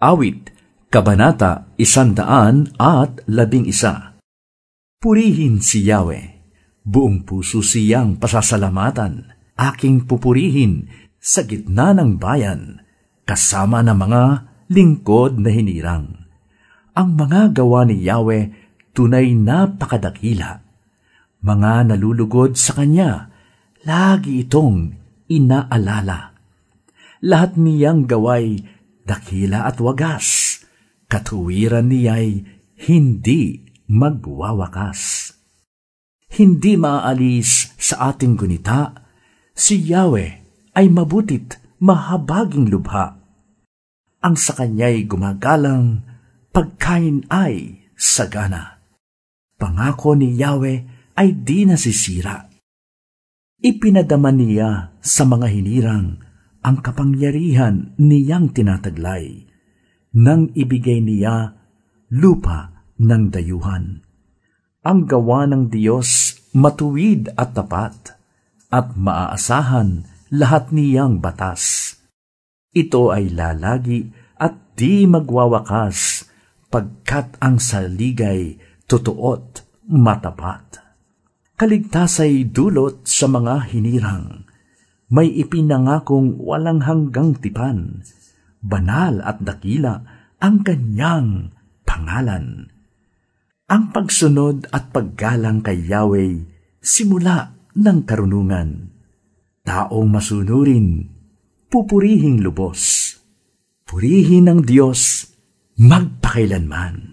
Awit, Kabanata, Isandaan at Labing Isa. Purihin si Yahweh, buong puso siyang pasasalamatan, aking pupurihin sa gitna ng bayan, kasama ng mga lingkod na hinirang. Ang mga gawa ni Yahweh tunay napakadakila. Mga nalulugod sa Kanya, lagi itong inaalala. Lahat niyang gaway dakila at wagas. Katuwiran niya'y hindi magwawakas. Hindi maaalis sa ating gunita, si Yahweh ay mabutit mahabaging lubha. Ang sa kanya'y gumagalang, pagkain ay sagana. Pangako ni Yahweh ay di nasisira. Ipinadama niya sa mga hinirang ang kapangyarihan niyang tinataglay nang ibigay niya lupa ng dayuhan. Ang gawa ng Diyos matuwid at tapat at maaasahan lahat niyang batas. Ito ay lalagi at di magwawakas pagkat ang saligay totoo't matapat kaligtasay dulot sa mga hinirang. May ipinangakong walang hanggang tipan, banal at dakila ang kanyang pangalan. Ang pagsunod at paggalang kay Yahweh simula ng karunungan. Taong masunurin, pupurihing lubos. Purihin ng Diyos magpakailanman.